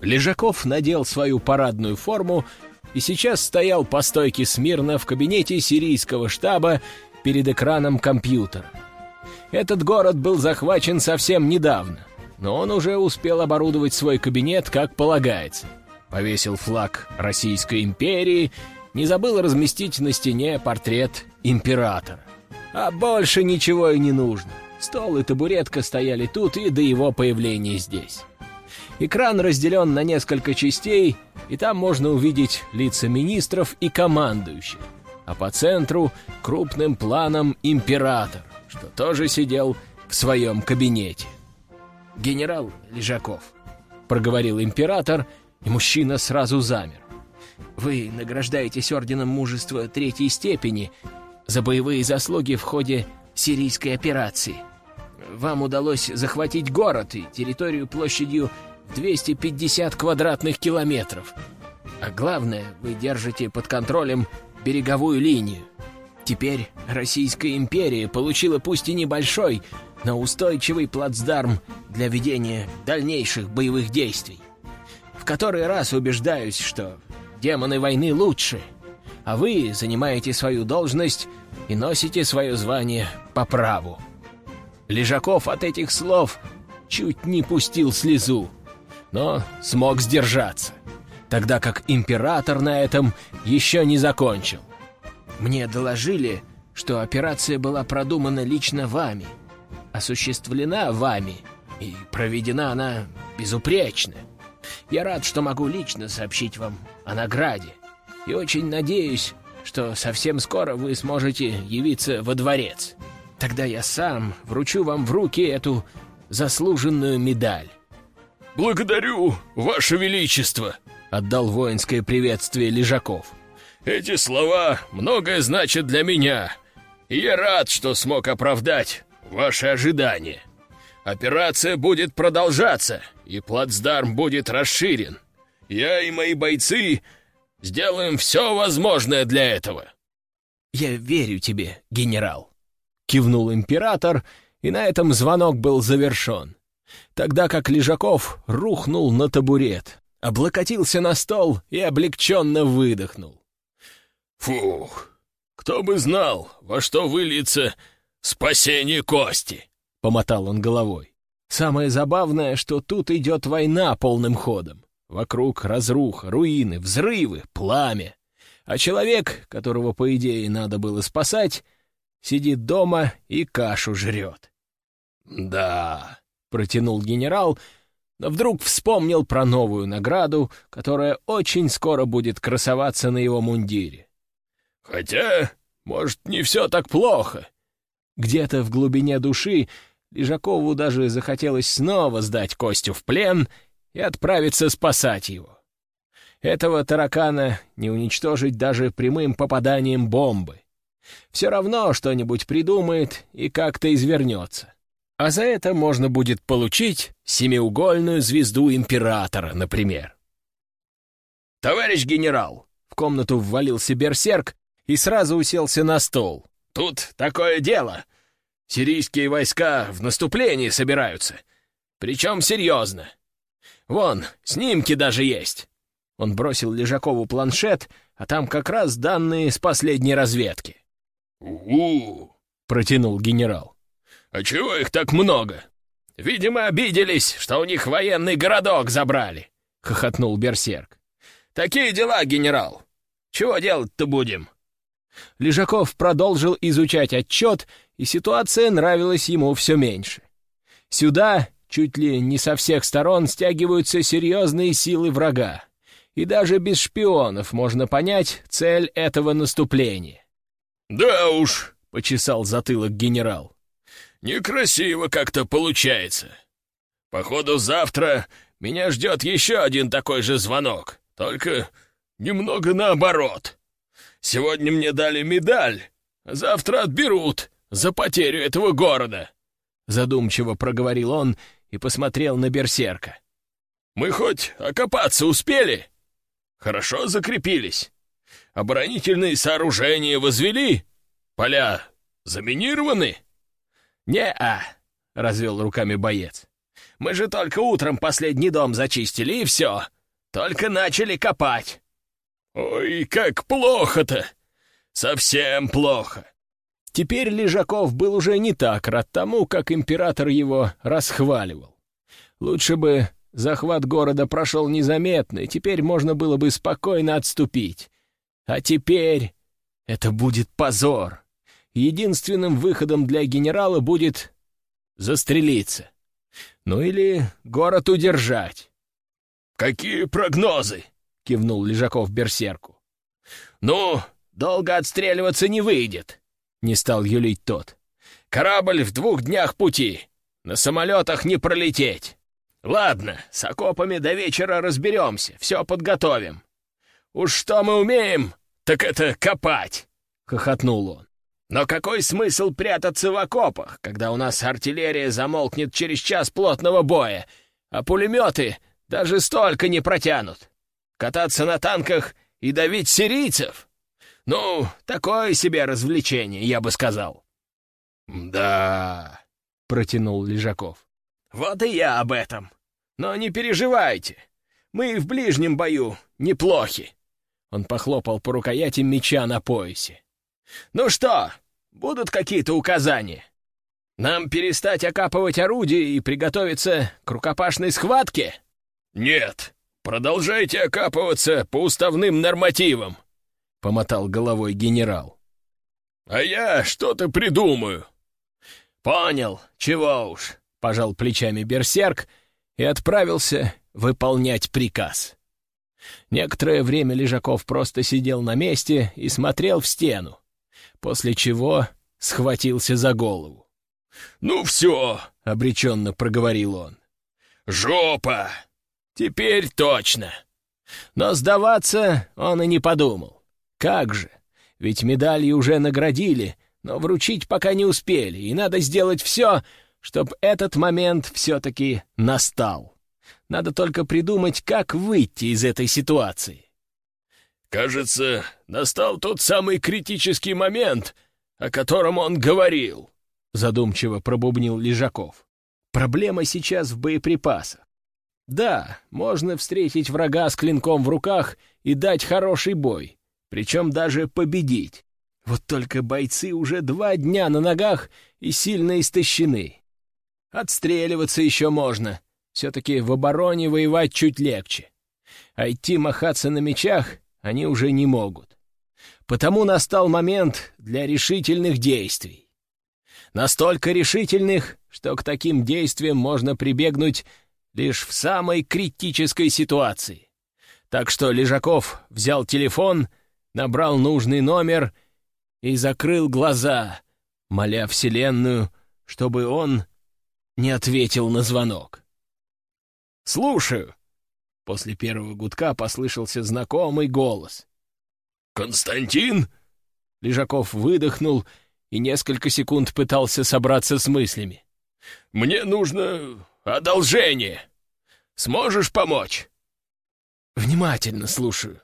Лежаков надел свою парадную форму и сейчас стоял по стойке смирно в кабинете сирийского штаба перед экраном компьютера. Этот город был захвачен совсем недавно, но он уже успел оборудовать свой кабинет как полагается. Повесил флаг Российской империи не забыл разместить на стене портрет императора. А больше ничего и не нужно. Стол и табуретка стояли тут и до его появления здесь. Экран разделен на несколько частей, и там можно увидеть лица министров и командующих. А по центру крупным планом император, что тоже сидел в своем кабинете. «Генерал Лежаков», — проговорил император, и мужчина сразу замер. Вы награждаетесь орденом мужества третьей степени за боевые заслуги в ходе сирийской операции. Вам удалось захватить город и территорию площадью 250 квадратных километров. А главное, вы держите под контролем береговую линию. Теперь Российская империя получила пусть и небольшой, но устойчивый плацдарм для ведения дальнейших боевых действий. В который раз убеждаюсь, что демоны войны лучше, а вы занимаете свою должность и носите свое звание по праву. Лежаков от этих слов чуть не пустил слезу, но смог сдержаться, тогда как император на этом еще не закончил. Мне доложили, что операция была продумана лично вами, осуществлена вами, и проведена она безупречно. Я рад, что могу лично сообщить вам о награде, и очень надеюсь, что совсем скоро вы сможете явиться во дворец. Тогда я сам вручу вам в руки эту заслуженную медаль». «Благодарю, Ваше Величество!» — отдал воинское приветствие Лежаков. «Эти слова многое значат для меня, и я рад, что смог оправдать ваши ожидания. Операция будет продолжаться, и плацдарм будет расширен. Я и мои бойцы сделаем все возможное для этого». «Я верю тебе, генерал», — кивнул император, и на этом звонок был завершен. Тогда как Лежаков рухнул на табурет, облокотился на стол и облегченно выдохнул. «Фух, кто бы знал, во что выльется спасение Кости!» — помотал он головой. Самое забавное, что тут идет война полным ходом. Вокруг разруха, руины, взрывы, пламя. А человек, которого, по идее, надо было спасать, сидит дома и кашу жрет. «Да», — протянул генерал, но вдруг вспомнил про новую награду, которая очень скоро будет красоваться на его мундире. «Хотя, может, не все так плохо». Где-то в глубине души Лежакову даже захотелось снова сдать Костю в плен и отправиться спасать его. Этого таракана не уничтожить даже прямым попаданием бомбы. Все равно что-нибудь придумает и как-то извернется. А за это можно будет получить семиугольную звезду императора, например. «Товарищ генерал!» — в комнату ввалился берсерк и сразу уселся на стол. «Тут такое дело. Сирийские войска в наступлении собираются. Причем серьезно. Вон, снимки даже есть». Он бросил Лежакову планшет, а там как раз данные с последней разведки. «У-у-у!» протянул генерал. «А чего их так много? Видимо, обиделись, что у них военный городок забрали», — хохотнул Берсерк. «Такие дела, генерал. Чего делать-то будем?» Лежаков продолжил изучать отчет, и ситуация нравилась ему все меньше. Сюда чуть ли не со всех сторон стягиваются серьезные силы врага, и даже без шпионов можно понять цель этого наступления. «Да уж», — почесал затылок генерал. Некрасиво как-то получается. Походу, завтра меня ждет еще один такой же звонок, только немного наоборот. Сегодня мне дали медаль, а завтра отберут за потерю этого города. Задумчиво проговорил он и посмотрел на берсерка. Мы хоть окопаться успели? Хорошо закрепились. Оборонительные сооружения возвели? Поля заминированы? «Не-а», — развел руками боец. «Мы же только утром последний дом зачистили, и все. Только начали копать». «Ой, как плохо-то! Совсем плохо!» Теперь Лежаков был уже не так рад тому, как император его расхваливал. Лучше бы захват города прошел незаметно, и теперь можно было бы спокойно отступить. А теперь это будет позор единственным выходом для генерала будет застрелиться. Ну или город удержать. «Какие прогнозы?» — кивнул Лежаков берсерку. «Ну, долго отстреливаться не выйдет», — не стал юлить тот. «Корабль в двух днях пути. На самолетах не пролететь. Ладно, с окопами до вечера разберемся, все подготовим. Уж что мы умеем, так это копать», — хохотнул он. Но какой смысл прятаться в окопах, когда у нас артиллерия замолкнет через час плотного боя, а пулеметы даже столько не протянут? Кататься на танках и давить сирийцев? Ну, такое себе развлечение, я бы сказал». «Да...» — протянул Лежаков. «Вот и я об этом. Но не переживайте, мы в ближнем бою неплохи». Он похлопал по рукояти меча на поясе. «Ну что, будут какие-то указания? Нам перестать окапывать орудия и приготовиться к рукопашной схватке?» «Нет, продолжайте окапываться по уставным нормативам», — помотал головой генерал. «А я что-то придумаю». «Понял, чего уж», — пожал плечами берсерк и отправился выполнять приказ. Некоторое время Лежаков просто сидел на месте и смотрел в стену, после чего схватился за голову. «Ну все!» — обреченно проговорил он. «Жопа! Теперь точно!» Но сдаваться он и не подумал. Как же? Ведь медали уже наградили, но вручить пока не успели, и надо сделать все, чтобы этот момент все-таки настал. Надо только придумать, как выйти из этой ситуации. «Кажется, настал тот самый критический момент, о котором он говорил», — задумчиво пробубнил Лежаков. «Проблема сейчас в боеприпасах. Да, можно встретить врага с клинком в руках и дать хороший бой, причем даже победить. Вот только бойцы уже два дня на ногах и сильно истощены. Отстреливаться еще можно, все-таки в обороне воевать чуть легче. А идти махаться на мечах они уже не могут. Потому настал момент для решительных действий. Настолько решительных, что к таким действиям можно прибегнуть лишь в самой критической ситуации. Так что Лежаков взял телефон, набрал нужный номер и закрыл глаза, моля Вселенную, чтобы он не ответил на звонок. «Слушаю!» После первого гудка послышался знакомый голос. «Константин?» Лежаков выдохнул и несколько секунд пытался собраться с мыслями. «Мне нужно одолжение. Сможешь помочь?» «Внимательно слушаю», —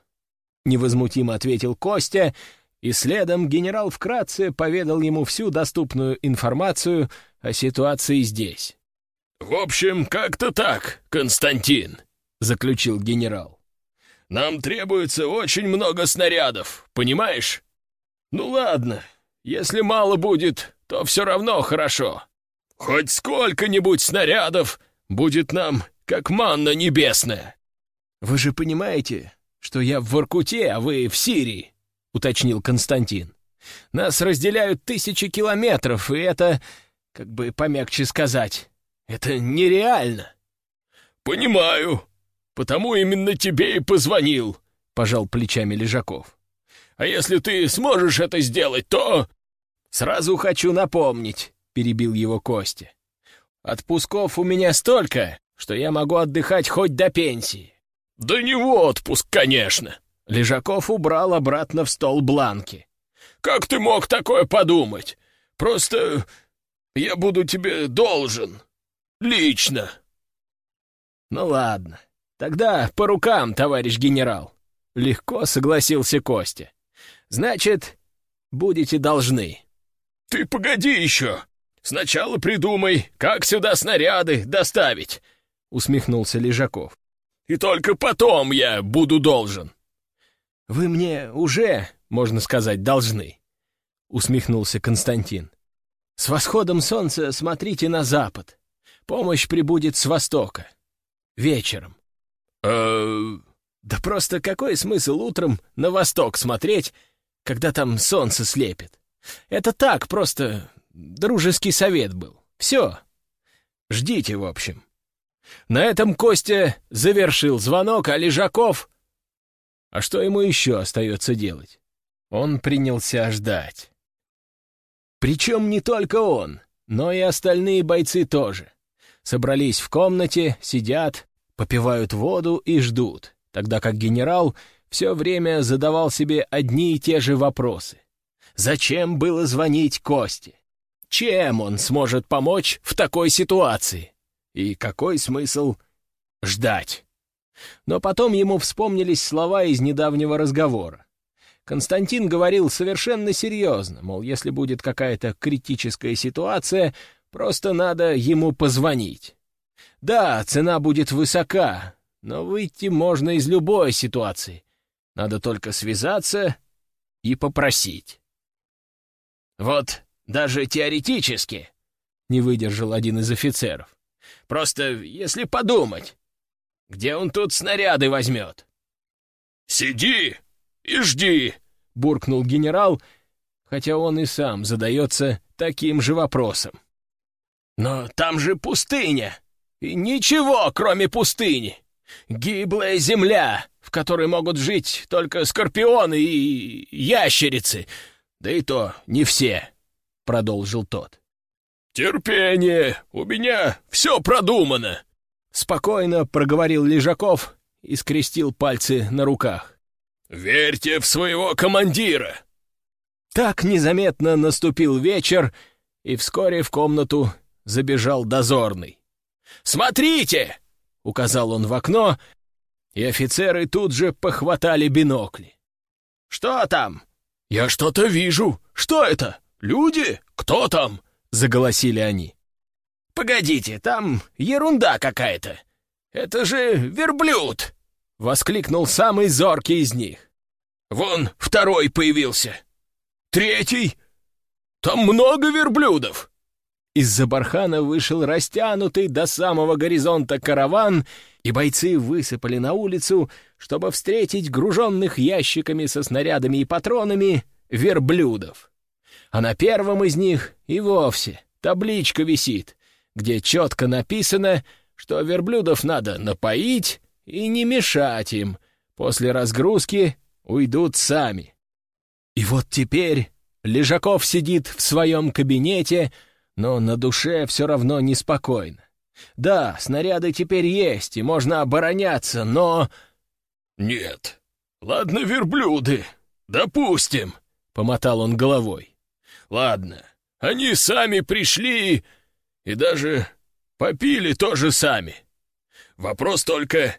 невозмутимо ответил Костя, и следом генерал вкратце поведал ему всю доступную информацию о ситуации здесь. «В общем, как-то так, Константин», — заключил генерал. «Нам требуется очень много снарядов, понимаешь? Ну ладно, если мало будет, то все равно хорошо. Хоть сколько-нибудь снарядов будет нам, как манна небесная». «Вы же понимаете, что я в Воркуте, а вы в Сирии», — уточнил Константин. «Нас разделяют тысячи километров, и это, как бы помягче сказать, это нереально!» «Понимаю. Потому именно тебе и позвонил», — пожал плечами Лежаков. «А если ты сможешь это сделать, то...» «Сразу хочу напомнить», — перебил его Костя. «Отпусков у меня столько, что я могу отдыхать хоть до пенсии». «Да не отпуск, конечно!» Лежаков убрал обратно в стол бланки. «Как ты мог такое подумать? Просто я буду тебе должен». Лично. Ну ладно. Тогда по рукам, товарищ генерал. Легко согласился Костя. Значит, будете должны. Ты погоди еще. Сначала придумай, как сюда снаряды доставить. Усмехнулся Лежаков. И только потом я буду должен. Вы мне уже, можно сказать, должны. Усмехнулся Константин. С восходом солнца смотрите на запад. Помощь прибудет с востока. Вечером. Э... Да просто какой смысл утром на восток смотреть, когда там солнце слепит? Это так, просто дружеский совет был. Все. Ждите, в общем. На этом Костя завершил звонок, а Лежаков... А что ему еще остается делать? Он принялся ждать. Причем не только он, но и остальные бойцы тоже собрались в комнате, сидят, попивают воду и ждут, тогда как генерал все время задавал себе одни и те же вопросы. Зачем было звонить Косте? Чем он сможет помочь в такой ситуации? И какой смысл ждать? Но потом ему вспомнились слова из недавнего разговора. Константин говорил совершенно серьезно, мол, если будет какая-то критическая ситуация, просто надо ему позвонить. Да, цена будет высока, но выйти можно из любой ситуации. Надо только связаться и попросить. «Вот даже теоретически», — не выдержал один из офицеров. «Просто если подумать, где он тут снаряды возьмет?» «Сиди и жди!» — буркнул генерал, хотя он и сам задается таким же вопросом. «Но там же пустыня, и ничего, кроме пустыни. Гиблая земля, в которой могут жить только скорпионы и ящерицы, да и то не все», — продолжил тот. «Терпение, у меня все продумано!» Спокойно проговорил Лежаков и скрестил пальцы на руках. «Верьте в своего командира!» Так незаметно наступил вечер, и вскоре в комнату забежал дозорный. «Смотрите!» — указал он в окно, и офицеры тут же похватали бинокли. «Что там?» «Я что-то вижу. Что это? Люди? Кто там?» — заголосили они. «Погодите, там ерунда какая-то. Это же верблюд!» — воскликнул самый зоркий из них. «Вон второй появился. Третий. Там много верблюдов!» Из-за бархана вышел растянутый до самого горизонта караван, и бойцы высыпали на улицу, чтобы встретить груженных ящиками со снарядами и патронами верблюдов. А на первом из них и вовсе табличка висит, где четко написано, что верблюдов надо напоить и не мешать им. После разгрузки уйдут сами. И вот теперь Лежаков сидит в своем кабинете, но на душе все равно неспокойно. Да, снаряды теперь есть, и можно обороняться, но... «Нет. Ладно, верблюды. Допустим», — помотал он головой. «Ладно, они сами пришли и даже попили тоже сами. Вопрос только,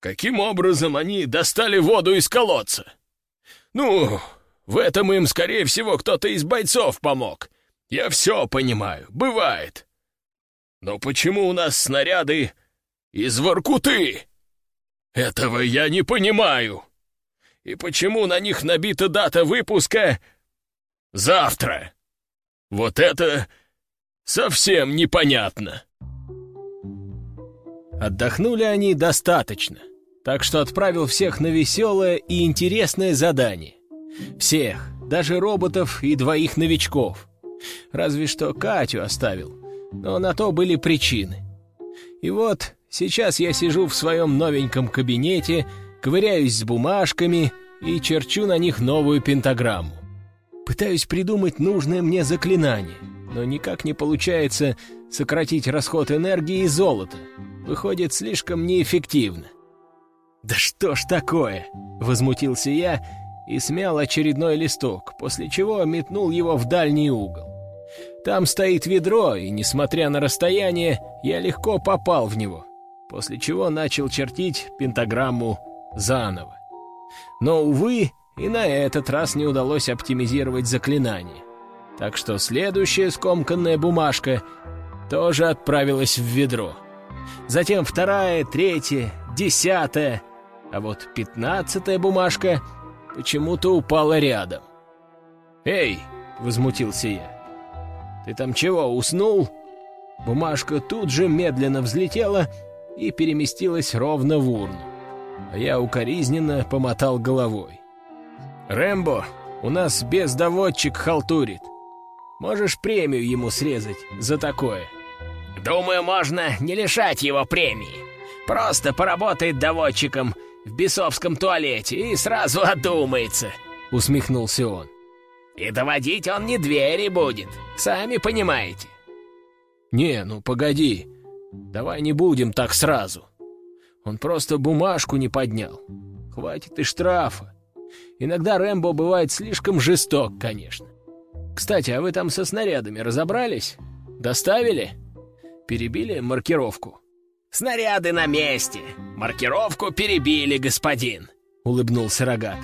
каким образом они достали воду из колодца? Ну, в этом им, скорее всего, кто-то из бойцов помог, я все понимаю, бывает. Но почему у нас снаряды из Воркуты? Этого я не понимаю. И почему на них набита дата выпуска завтра? Вот это совсем непонятно. Отдохнули они достаточно, так что отправил всех на веселое и интересное задание. Всех, даже роботов и двоих новичков. Разве что Катю оставил, но на то были причины. И вот сейчас я сижу в своем новеньком кабинете, ковыряюсь с бумажками и черчу на них новую пентаграмму. Пытаюсь придумать нужное мне заклинание, но никак не получается сократить расход энергии и золота. Выходит, слишком неэффективно. «Да что ж такое?» — возмутился я и смял очередной листок, после чего метнул его в дальний угол. Там стоит ведро, и, несмотря на расстояние, я легко попал в него, после чего начал чертить пентаграмму заново. Но, увы, и на этот раз не удалось оптимизировать заклинание. Так что следующая скомканная бумажка тоже отправилась в ведро. Затем вторая, третья, десятая, а вот пятнадцатая бумажка — почему-то упала рядом. «Эй!» — возмутился я. «Ты там чего, уснул?» Бумажка тут же медленно взлетела и переместилась ровно в урну. А я укоризненно помотал головой. «Рэмбо, у нас бездоводчик халтурит. Можешь премию ему срезать за такое?» «Думаю, можно не лишать его премии. Просто поработает доводчиком в бесовском туалете и сразу одумается», — усмехнулся он. «И доводить он не двери будет, сами понимаете». «Не, ну погоди, давай не будем так сразу. Он просто бумажку не поднял. Хватит и штрафа. Иногда Рэмбо бывает слишком жесток, конечно. Кстати, а вы там со снарядами разобрались? Доставили? Перебили маркировку?» Снаряды на месте. Маркировку перебили, господин», — улыбнулся Рогат.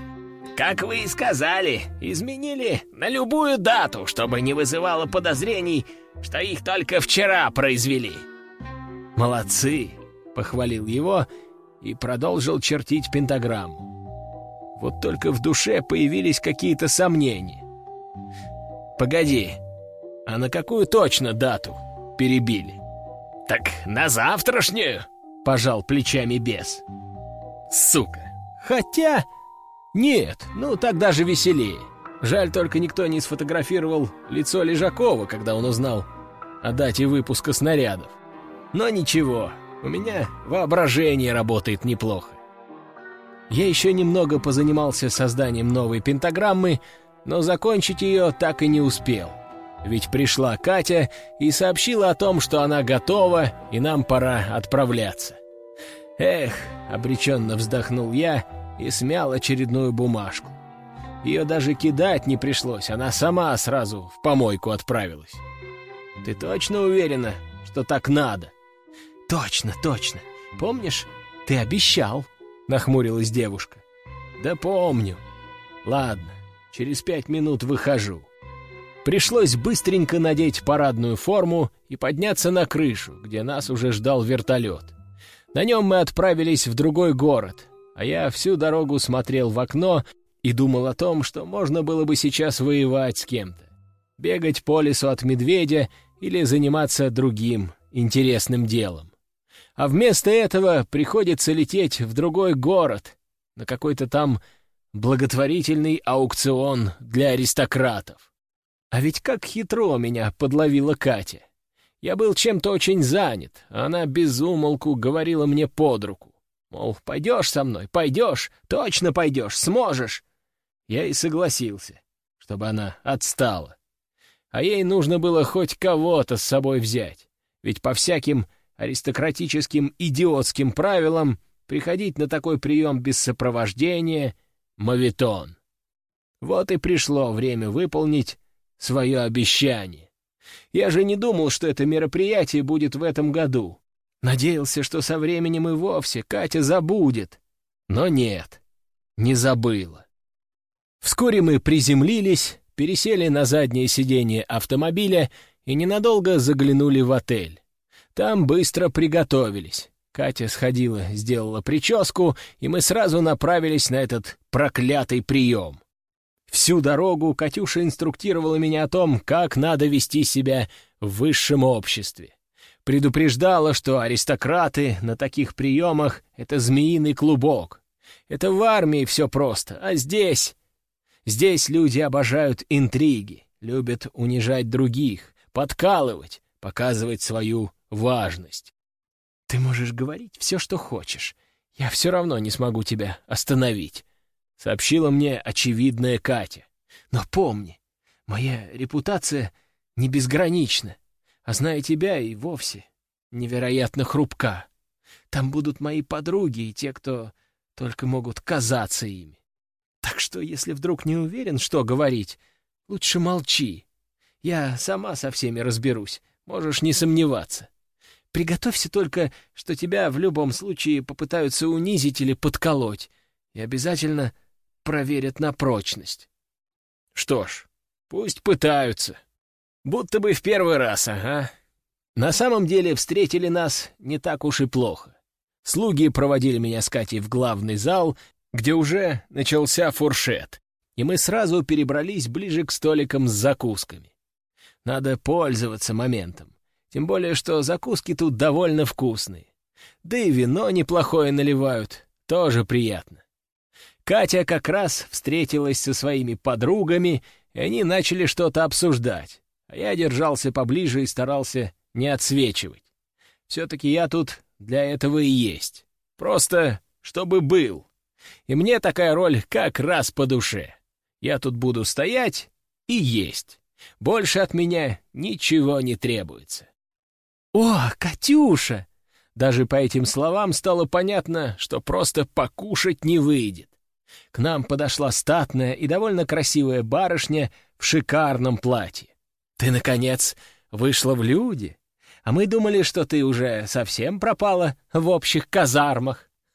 «Как вы и сказали, изменили на любую дату, чтобы не вызывало подозрений, что их только вчера произвели». «Молодцы!» — похвалил его и продолжил чертить пентаграмму. Вот только в душе появились какие-то сомнения. «Погоди, а на какую точно дату перебили?» «Так на завтрашнюю!» — пожал плечами бес. «Сука! Хотя...» «Нет, ну так даже веселее. Жаль, только никто не сфотографировал лицо Лежакова, когда он узнал о дате выпуска снарядов. Но ничего, у меня воображение работает неплохо. Я еще немного позанимался созданием новой пентаграммы, но закончить ее так и не успел. Ведь пришла Катя и сообщила о том, что она готова, и нам пора отправляться. Эх, обреченно вздохнул я и смял очередную бумажку. Ее даже кидать не пришлось, она сама сразу в помойку отправилась. «Ты точно уверена, что так надо?» «Точно, точно. Помнишь, ты обещал?» — нахмурилась девушка. «Да помню. Ладно, через пять минут выхожу». Пришлось быстренько надеть парадную форму и подняться на крышу, где нас уже ждал вертолет. На нем мы отправились в другой город, а я всю дорогу смотрел в окно и думал о том, что можно было бы сейчас воевать с кем-то. Бегать по лесу от медведя или заниматься другим интересным делом. А вместо этого приходится лететь в другой город, на какой-то там благотворительный аукцион для аристократов. А ведь как хитро меня подловила Катя. Я был чем-то очень занят, а она безумолку говорила мне под руку. Мол, пойдешь со мной, пойдешь, точно пойдешь, сможешь. Я и согласился, чтобы она отстала. А ей нужно было хоть кого-то с собой взять, ведь по всяким аристократическим идиотским правилам приходить на такой прием без сопровождения — мавитон. Вот и пришло время выполнить свое обещание. Я же не думал, что это мероприятие будет в этом году. Надеялся, что со временем и вовсе Катя забудет. Но нет, не забыла. Вскоре мы приземлились, пересели на заднее сиденье автомобиля и ненадолго заглянули в отель. Там быстро приготовились. Катя сходила, сделала прическу, и мы сразу направились на этот проклятый прием. Всю дорогу Катюша инструктировала меня о том, как надо вести себя в высшем обществе. Предупреждала, что аристократы на таких приемах — это змеиный клубок. Это в армии все просто, а здесь... Здесь люди обожают интриги, любят унижать других, подкалывать, показывать свою важность. Ты можешь говорить все, что хочешь. Я все равно не смогу тебя остановить. — сообщила мне очевидная Катя. «Но помни, моя репутация не безгранична, а зная тебя и вовсе невероятно хрупка. Там будут мои подруги и те, кто только могут казаться ими. Так что, если вдруг не уверен, что говорить, лучше молчи. Я сама со всеми разберусь, можешь не сомневаться. Приготовься только, что тебя в любом случае попытаются унизить или подколоть, и обязательно проверят на прочность. Что ж, пусть пытаются. Будто бы в первый раз, ага. На самом деле встретили нас не так уж и плохо. Слуги проводили меня с Катей в главный зал, где уже начался фуршет, и мы сразу перебрались ближе к столикам с закусками. Надо пользоваться моментом, тем более что закуски тут довольно вкусные. Да и вино неплохое наливают, тоже приятно. Катя как раз встретилась со своими подругами, и они начали что-то обсуждать, а я держался поближе и старался не отсвечивать. Все-таки я тут для этого и есть. Просто чтобы был. И мне такая роль как раз по душе. Я тут буду стоять и есть. Больше от меня ничего не требуется. «О, Катюша!» Даже по этим словам стало понятно, что просто покушать не выйдет. К нам подошла статная и довольно красивая барышня в шикарном платье. «Ты, наконец, вышла в люди? А мы думали, что ты уже совсем пропала в общих казармах.